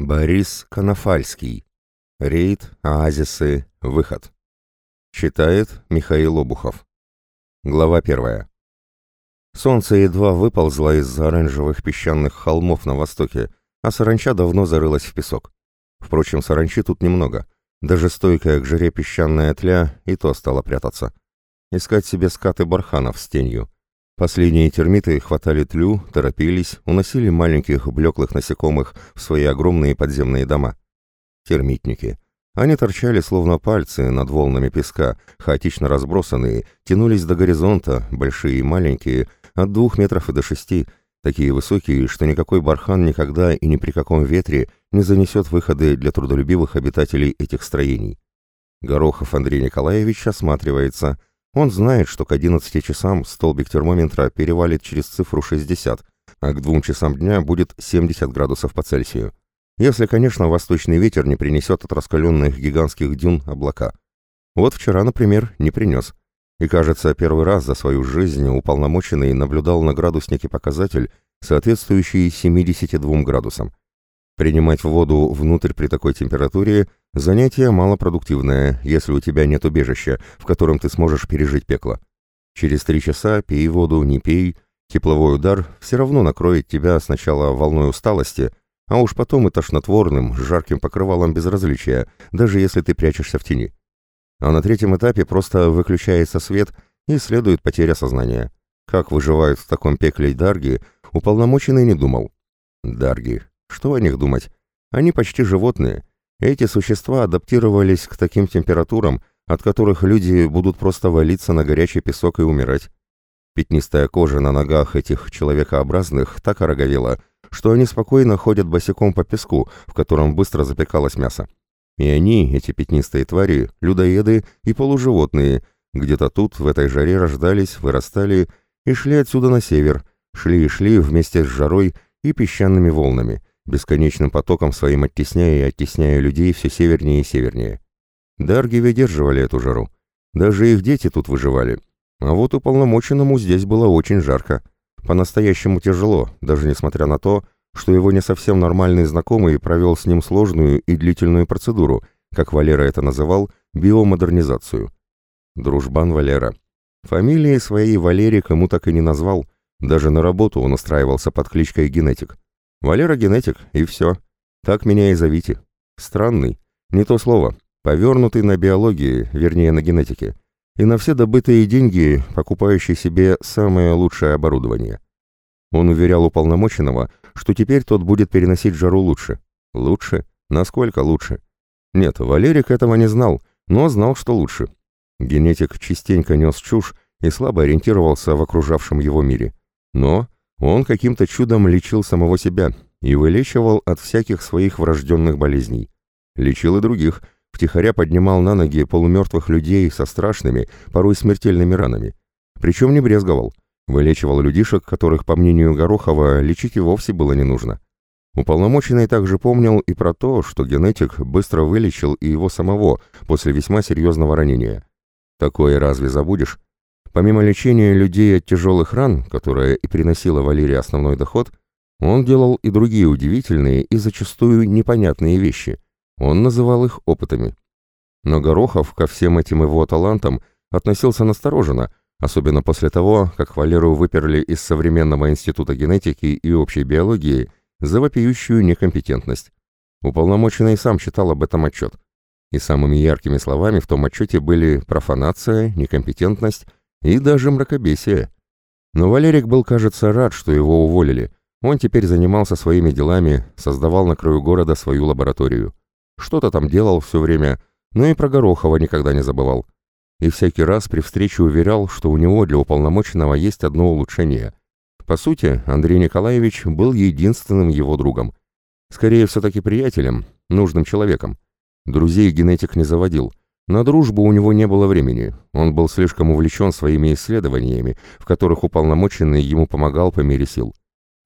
Борис Конофальский. Рейд, оазисы, выход. Читает Михаил Обухов. Глава первая. Солнце едва выползло из-за оранжевых песчаных холмов на востоке, а саранча давно зарылась в песок. Впрочем, саранчи тут немного. Даже стойкая к жире песчаная тля и то стала прятаться. Искать себе скаты барханов с тенью. Последние термиты хватали тлю, торопились, уносили маленьких блеклых насекомых в свои огромные подземные дома. Термитники. Они торчали словно пальцы над волнами песка, хаотично разбросанные, тянулись до горизонта, большие и маленькие, от двух метров и до шести, такие высокие, что никакой бархан никогда и ни при каком ветре не занесет выходы для трудолюбивых обитателей этих строений. Горохов Андрей Николаевич осматривается, он знает, что к 11 часам столбик термометра перевалит через цифру 60, а к двум часам дня будет 70 градусов по Цельсию. Если, конечно, восточный ветер не принесет от раскаленных гигантских дюн облака. Вот вчера, например, не принес. И, кажется, первый раз за свою жизнь уполномоченный наблюдал на градуснике показатель, соответствующий 72 градусам. Принимать воду внутрь при такой температуре – занятие малопродуктивное, если у тебя нет убежища, в котором ты сможешь пережить пекло. Через три часа пей воду, не пей, тепловой удар все равно накроет тебя сначала волной усталости, а уж потом и тошнотворным, жарким покрывалом безразличия, даже если ты прячешься в тени. А на третьем этапе просто выключается свет и следует потеря сознания. Как выживают в таком пекле дарги, уполномоченный не думал. Дарги, что о них думать? Они почти животные. Эти существа адаптировались к таким температурам, от которых люди будут просто валиться на горячий песок и умирать. Пятнистая кожа на ногах этих человекообразных так ороговела, что они спокойно ходят босиком по песку, в котором быстро запекалось мясо. И они, эти пятнистые твари, людоеды и полуживотные, где-то тут, в этой жаре рождались, вырастали и шли отсюда на север, шли и шли вместе с жарой и песчаными волнами, бесконечным потоком своим оттесняя и оттесняя людей все севернее и севернее. Дарги выдерживали эту жару. Даже их дети тут выживали. А вот уполномоченному здесь было очень жарко. По-настоящему тяжело, даже несмотря на то, что его не совсем нормальный знакомый провел с ним сложную и длительную процедуру, как Валера это называл, биомодернизацию. Дружбан Валера. Фамилии своей Валерий кому так и не назвал, даже на работу он устраивался под кличкой Генетик. Валера генетик, и все. Так меня и зовите. Странный. Не то слово. Повернутый на биологии, вернее на генетике. И на все добытые деньги, покупающий себе самое лучшее оборудование. Он уверял уполномоченного, что теперь тот будет переносить жару лучше. Лучше? Насколько лучше? Нет, Валерик этого не знал, но знал, что лучше. Генетик частенько нес чушь и слабо ориентировался в окружавшем его мире. Но он каким-то чудом лечил самого себя и вылечивал от всяких своих врожденных болезней. Лечил и других, втихаря поднимал на ноги полумертвых людей со страшными, порой смертельными ранами. Причем не брезговал. Вылечивал людишек, которых, по мнению Горохова, лечить и вовсе было не нужно. Уполномоченный также помнил и про то, что генетик быстро вылечил и его самого после весьма серьезного ранения. Такое разве забудешь? Помимо лечения людей от тяжелых ран, которое и приносило Валерии основной доход, он делал и другие удивительные и зачастую непонятные вещи. Он называл их опытами. Но Горохов ко всем этим его талантам относился настороженно, особенно после того, как Валеру выперли из современного института генетики и общей биологии за вопиющую некомпетентность. Уполномоченный сам читал об этом отчет. И самыми яркими словами в том отчете были профанация, некомпетентность и даже мракобесие. Но Валерик был, кажется, рад, что его уволили. Он теперь занимался своими делами, создавал на краю города свою лабораторию. Что-то там делал все время, но и про Горохова никогда не забывал. И всякий раз при встрече уверял, что у него для уполномоченного есть одно улучшение. По сути, Андрей Николаевич был единственным его другом. Скорее, все-таки приятелем, нужным человеком. Друзей генетик не заводил, на дружбу у него не было времени, он был слишком увлечен своими исследованиями, в которых уполномоченный ему помогал по мере сил.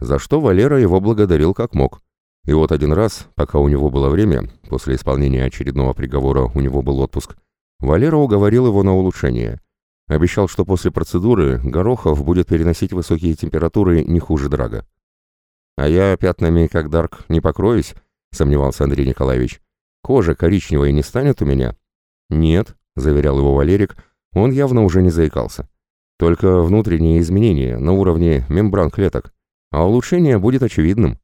За что Валера его благодарил как мог. И вот один раз, пока у него было время, после исполнения очередного приговора у него был отпуск, Валера уговорил его на улучшение. Обещал, что после процедуры Горохов будет переносить высокие температуры не хуже Драга. «А я пятнами, как Дарк, не покроюсь?» — сомневался Андрей Николаевич. «Кожа коричневая не станет у меня?» «Нет», — заверял его Валерик, он явно уже не заикался. «Только внутренние изменения на уровне мембран клеток, а улучшение будет очевидным».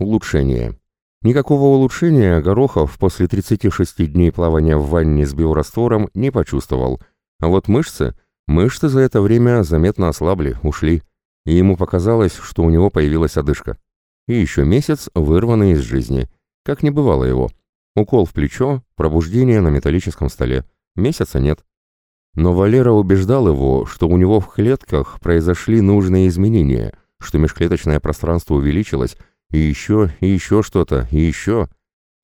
Улучшение. Никакого улучшения Горохов после 36 дней плавания в ванне с биораствором не почувствовал, а вот мышцы, мышцы за это время заметно ослабли, ушли, и ему показалось, что у него появилась одышка. И еще месяц, вырванный из жизни, как не бывало его. Укол в плечо, пробуждение на металлическом столе. Месяца нет. Но Валера убеждал его, что у него в клетках произошли нужные изменения, что межклеточное пространство увеличилось, и еще, и еще что-то, и еще.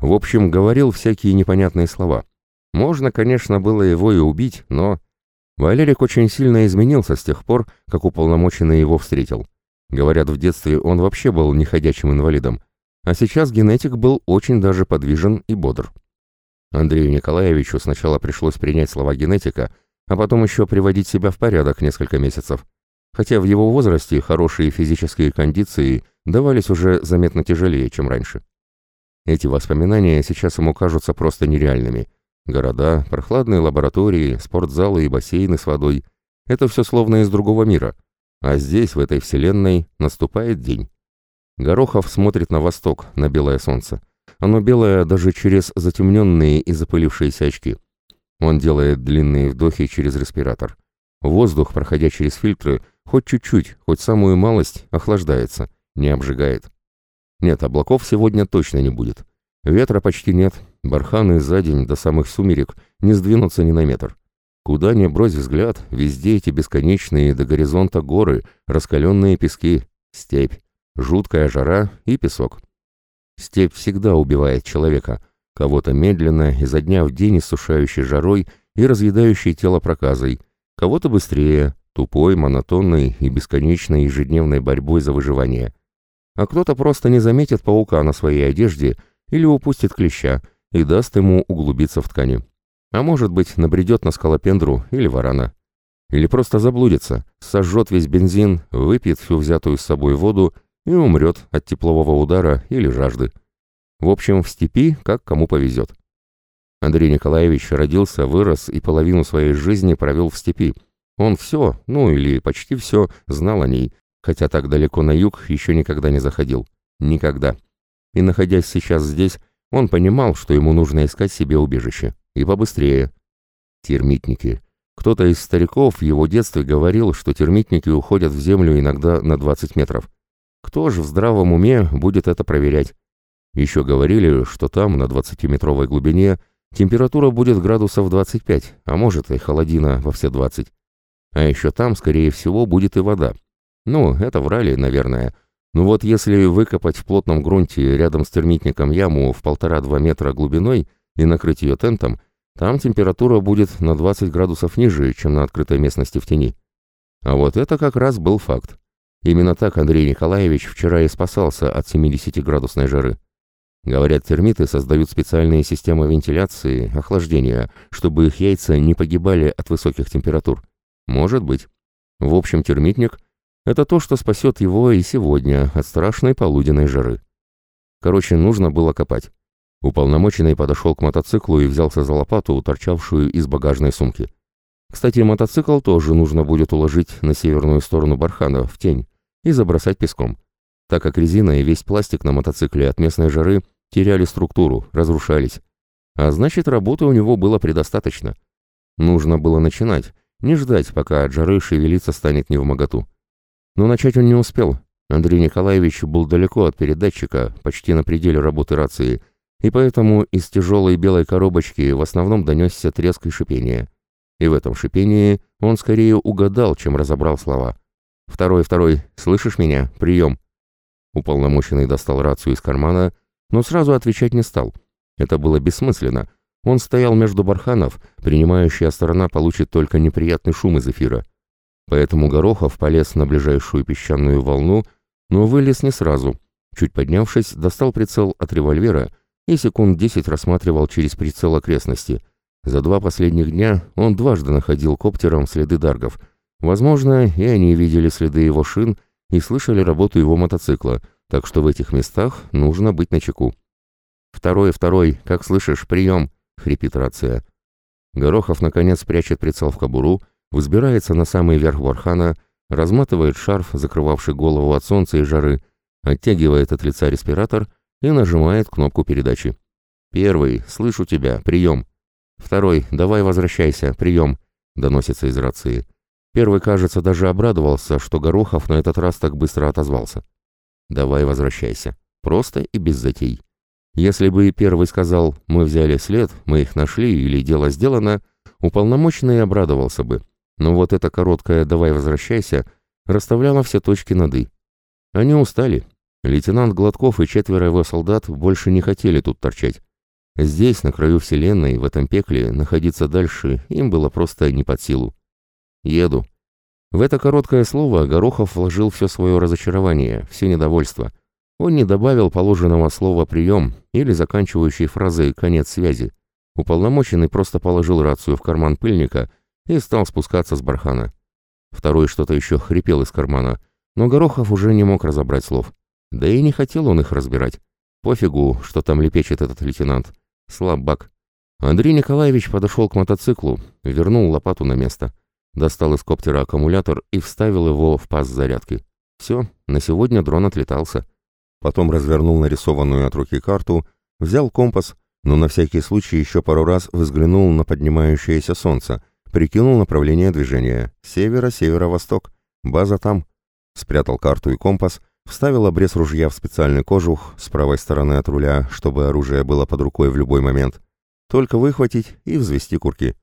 В общем, говорил всякие непонятные слова. Можно, конечно, было его и убить, но... Валерик очень сильно изменился с тех пор, как уполномоченный его встретил. Говорят, в детстве он вообще был неходячим инвалидом, а сейчас генетик был очень даже подвижен и бодр. Андрею Николаевичу сначала пришлось принять слова генетика, а потом еще приводить себя в порядок несколько месяцев хотя в его возрасте хорошие физические кондиции давались уже заметно тяжелее, чем раньше. Эти воспоминания сейчас ему кажутся просто нереальными. Города, прохладные лаборатории, спортзалы и бассейны с водой — это все словно из другого мира. А здесь, в этой вселенной, наступает день. Горохов смотрит на восток, на белое солнце. Оно белое даже через затемненные и запылившиеся очки. Он делает длинные вдохи через респиратор. Воздух, проходя через фильтры, Хоть чуть-чуть, хоть самую малость, охлаждается, не обжигает. Нет, облаков сегодня точно не будет. Ветра почти нет, барханы за день до самых сумерек не сдвинутся ни на метр. Куда ни брось взгляд, везде эти бесконечные до горизонта горы, раскаленные пески, степь, жуткая жара и песок. Степь всегда убивает человека, кого-то медленно, изо дня в день иссушающей жарой и разъедающей тело проказой, кого-то быстрее, тупой, монотонной и бесконечной ежедневной борьбой за выживание. А кто-то просто не заметит паука на своей одежде или упустит клеща и даст ему углубиться в ткани. А может быть, набредет на скалопендру или варана. Или просто заблудится, сожжет весь бензин, выпьет всю взятую с собой воду и умрет от теплового удара или жажды. В общем, в степи, как кому повезет. Андрей Николаевич родился, вырос и половину своей жизни провел в степи, он все, ну или почти все, знал о ней, хотя так далеко на юг еще никогда не заходил. Никогда. И находясь сейчас здесь, он понимал, что ему нужно искать себе убежище. И побыстрее. Термитники. Кто-то из стариков в его детстве говорил, что термитники уходят в землю иногда на 20 метров. Кто же в здравом уме будет это проверять? Еще говорили, что там, на 20-метровой глубине, температура будет градусов 25, а может и холодина во все 20. А еще там, скорее всего, будет и вода. Ну, это врали, наверное. Но вот если выкопать в плотном грунте рядом с термитником яму в полтора-два метра глубиной и накрыть ее тентом, там температура будет на 20 градусов ниже, чем на открытой местности в тени. А вот это как раз был факт. Именно так Андрей Николаевич вчера и спасался от 70-градусной жары. Говорят, термиты создают специальные системы вентиляции, охлаждения, чтобы их яйца не погибали от высоких температур. Может быть. В общем, термитник — это то, что спасет его и сегодня от страшной полуденной жары. Короче, нужно было копать. Уполномоченный подошел к мотоциклу и взялся за лопату, торчавшую из багажной сумки. Кстати, мотоцикл тоже нужно будет уложить на северную сторону бархана, в тень, и забросать песком, так как резина и весь пластик на мотоцикле от местной жары теряли структуру, разрушались. А значит, работы у него было предостаточно. Нужно было начинать, не ждать, пока от жары шевелиться станет не в моготу. Но начать он не успел. Андрей Николаевич был далеко от передатчика, почти на пределе работы рации, и поэтому из тяжелой белой коробочки в основном донесся треск и шипение. И в этом шипении он скорее угадал, чем разобрал слова. «Второй, второй, слышишь меня? Прием!» Уполномоченный достал рацию из кармана, но сразу отвечать не стал. Это было бессмысленно — он стоял между барханов, принимающая сторона получит только неприятный шум из эфира. Поэтому Горохов полез на ближайшую песчаную волну, но вылез не сразу. Чуть поднявшись, достал прицел от револьвера и секунд десять рассматривал через прицел окрестности. За два последних дня он дважды находил коптером следы даргов. Возможно, и они видели следы его шин и слышали работу его мотоцикла, так что в этих местах нужно быть начеку. «Второй, второй, как слышишь, прием!» — хрипит рация. Горохов, наконец, прячет прицел в кобуру, взбирается на самый верх бархана, разматывает шарф, закрывавший голову от солнца и жары, оттягивает от лица респиратор и нажимает кнопку передачи. «Первый, слышу тебя, прием!» «Второй, давай возвращайся, прием!» — доносится из рации. Первый, кажется, даже обрадовался, что Горохов на этот раз так быстро отозвался. «Давай возвращайся. Просто и без затей. Если бы и первый сказал «мы взяли след, мы их нашли или дело сделано», уполномоченный обрадовался бы. Но вот это короткое «давай возвращайся» расставляло все точки над «и». Они устали. Лейтенант Гладков и четверо его солдат больше не хотели тут торчать. Здесь, на краю Вселенной, в этом пекле, находиться дальше им было просто не под силу. «Еду». В это короткое слово Горохов вложил все свое разочарование, все недовольство. Он не добавил положенного слова «прием» или заканчивающей фразы «конец связи». Уполномоченный просто положил рацию в карман пыльника и стал спускаться с бархана. Второй что-то еще хрипел из кармана, но Горохов уже не мог разобрать слов. Да и не хотел он их разбирать. Пофигу, что там лепечет этот лейтенант. Слабак. Андрей Николаевич подошел к мотоциклу, вернул лопату на место, достал из коптера аккумулятор и вставил его в паз зарядки. Все, на сегодня дрон отлетался. Потом развернул нарисованную от руки карту, взял компас, но на всякий случай еще пару раз взглянул на поднимающееся солнце, прикинул направление движения. Северо-северо-восток. База там. Спрятал карту и компас, вставил обрез ружья в специальный кожух с правой стороны от руля, чтобы оружие было под рукой в любой момент. Только выхватить и взвести курки.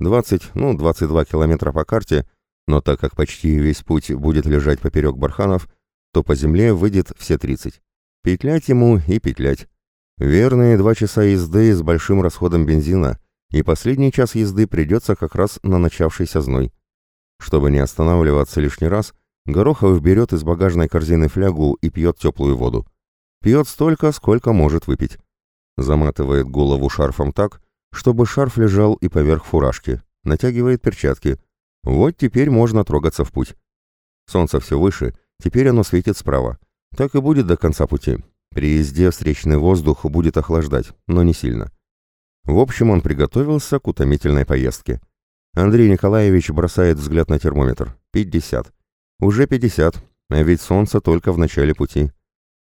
20, ну, 22 километра по карте, но так как почти весь путь будет лежать поперек барханов, то по земле выйдет все 30. Петлять ему и петлять. Верные два часа езды с большим расходом бензина, и последний час езды придется как раз на начавшийся зной. Чтобы не останавливаться лишний раз, Горохов берет из багажной корзины флягу и пьет теплую воду. Пьет столько, сколько может выпить. Заматывает голову шарфом так, чтобы шарф лежал и поверх фуражки. Натягивает перчатки. Вот теперь можно трогаться в путь. Солнце все выше, теперь оно светит справа. Так и будет до конца пути. При езде встречный воздух будет охлаждать, но не сильно. В общем, он приготовился к утомительной поездке. Андрей Николаевич бросает взгляд на термометр. 50. Уже 50, а ведь солнце только в начале пути.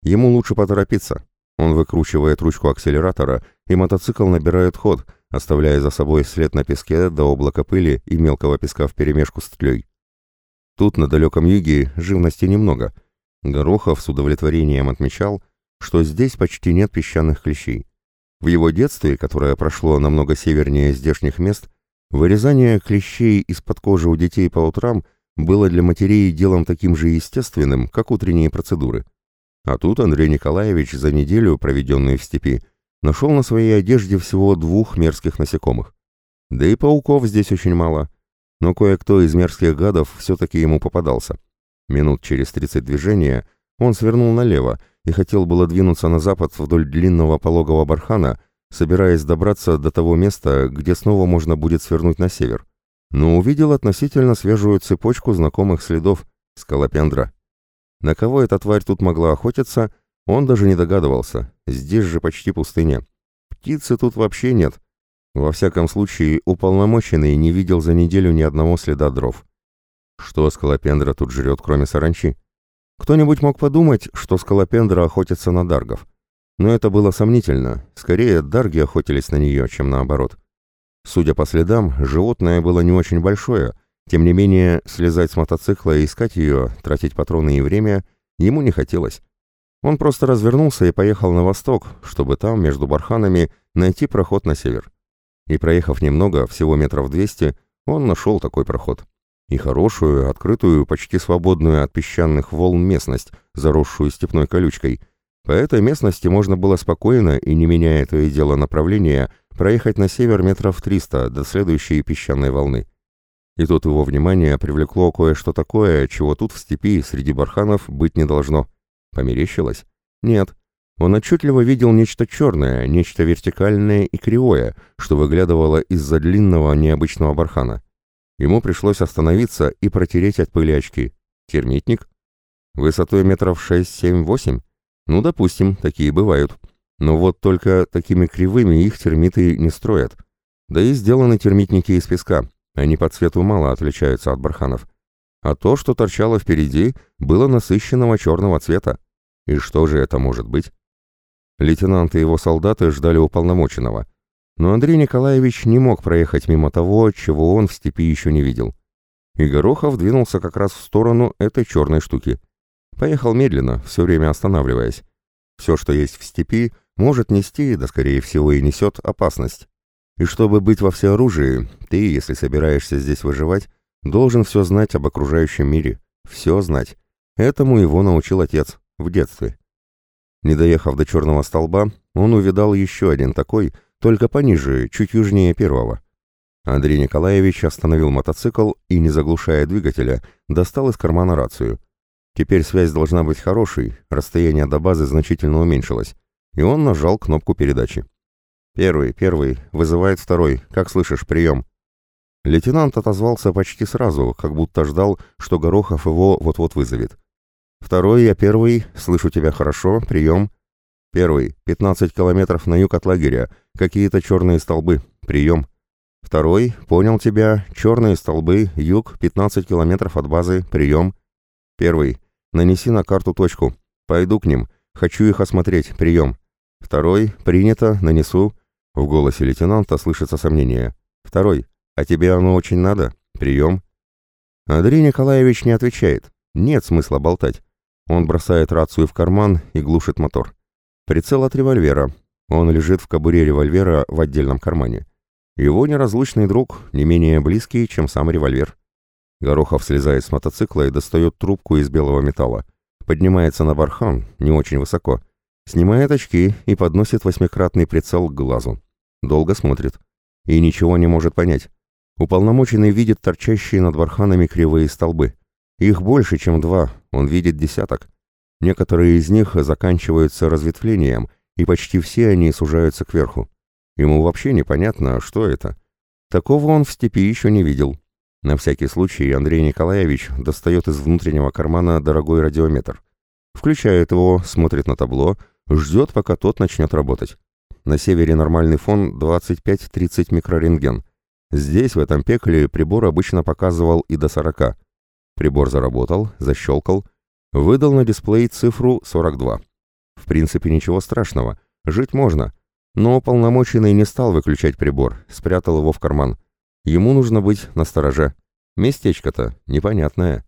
Ему лучше поторопиться. Он выкручивает ручку акселератора, и мотоцикл набирает ход, оставляя за собой след на песке до облака пыли и мелкого песка вперемешку с тлей. Тут, на далеком юге, живности немного. Горохов с удовлетворением отмечал, что здесь почти нет песчаных клещей. В его детстве, которое прошло намного севернее здешних мест, вырезание клещей из-под кожи у детей по утрам – было для матерей делом таким же естественным, как утренние процедуры. А тут Андрей Николаевич за неделю, проведенную в степи, нашел на своей одежде всего двух мерзких насекомых. Да и пауков здесь очень мало, но кое-кто из мерзких гадов все-таки ему попадался. Минут через тридцать движения он свернул налево и хотел было двинуться на запад вдоль длинного пологого бархана, собираясь добраться до того места, где снова можно будет свернуть на север но увидел относительно свежую цепочку знакомых следов – скалопендра. На кого эта тварь тут могла охотиться, он даже не догадывался, здесь же почти пустыня. Птицы тут вообще нет. Во всяком случае, уполномоченный не видел за неделю ни одного следа дров. Что скалопендра тут жрет, кроме саранчи? Кто-нибудь мог подумать, что скалопендра охотится на даргов. Но это было сомнительно, скорее дарги охотились на нее, чем наоборот. Судя по следам, животное было не очень большое, тем не менее, слезать с мотоцикла и искать ее, тратить патроны и время, ему не хотелось. Он просто развернулся и поехал на восток, чтобы там, между барханами, найти проход на север. И проехав немного, всего метров двести, он нашел такой проход. И хорошую, открытую, почти свободную от песчаных волн местность, заросшую степной колючкой. По этой местности можно было спокойно и не меняя то и дело направления, проехать на север метров 300 до следующей песчаной волны. И тут его внимание привлекло кое-что такое, чего тут в степи среди барханов быть не должно. Померещилось? Нет. Он отчетливо видел нечто черное, нечто вертикальное и кривое, что выглядывало из-за длинного необычного бархана. Ему пришлось остановиться и протереть от пыли очки. Термитник? Высотой метров 6-7-8? Ну, допустим, такие бывают. Но вот только такими кривыми их термиты не строят. Да и сделаны термитники из песка, они по цвету мало отличаются от барханов. А то, что торчало впереди, было насыщенного черного цвета. И что же это может быть? Лейтенант и его солдаты ждали уполномоченного. Но Андрей Николаевич не мог проехать мимо того, чего он в степи еще не видел. И Горохов двинулся как раз в сторону этой черной штуки. Поехал медленно, все время останавливаясь. Все, что есть в степи, может нести, да скорее всего и несет, опасность. И чтобы быть во всеоружии, ты, если собираешься здесь выживать, должен все знать об окружающем мире. Все знать. Этому его научил отец в детстве. Не доехав до черного столба, он увидал еще один такой, только пониже, чуть южнее первого. Андрей Николаевич остановил мотоцикл и, не заглушая двигателя, достал из кармана рацию. Теперь связь должна быть хорошей, расстояние до базы значительно уменьшилось, и он нажал кнопку передачи. «Первый, первый, вызывает второй. Как слышишь, прием?» Лейтенант отозвался почти сразу, как будто ждал, что Горохов его вот-вот вызовет. «Второй, я первый, слышу тебя хорошо, прием». «Первый, 15 километров на юг от лагеря, какие-то черные столбы, прием». «Второй, понял тебя, черные столбы, юг, 15 километров от базы, прием». «Первый, нанеси на карту точку, пойду к ним, хочу их осмотреть, прием». «Второй, принято, нанесу». В голосе лейтенанта слышится сомнение. «Второй. А тебе оно очень надо? Прием». Андрей Николаевич не отвечает. Нет смысла болтать. Он бросает рацию в карман и глушит мотор. Прицел от револьвера. Он лежит в кобуре револьвера в отдельном кармане. Его неразлучный друг, не менее близкий, чем сам револьвер. Горохов слезает с мотоцикла и достает трубку из белого металла. Поднимается на бархан, не очень высоко. Снимает очки и подносит восьмикратный прицел к глазу. Долго смотрит. И ничего не может понять. Уполномоченный видит торчащие над барханами кривые столбы. Их больше, чем два, он видит десяток. Некоторые из них заканчиваются разветвлением, и почти все они сужаются кверху. Ему вообще непонятно, что это. Такого он в степи еще не видел. На всякий случай Андрей Николаевич достает из внутреннего кармана дорогой радиометр. Включает его, смотрит на табло, ждет, пока тот начнет работать. На севере нормальный фон 25-30 микрорентген. Здесь, в этом пекле, прибор обычно показывал и до 40. Прибор заработал, защелкал, выдал на дисплей цифру 42. В принципе, ничего страшного, жить можно. Но уполномоченный не стал выключать прибор, спрятал его в карман. Ему нужно быть настороже. Местечко-то непонятное.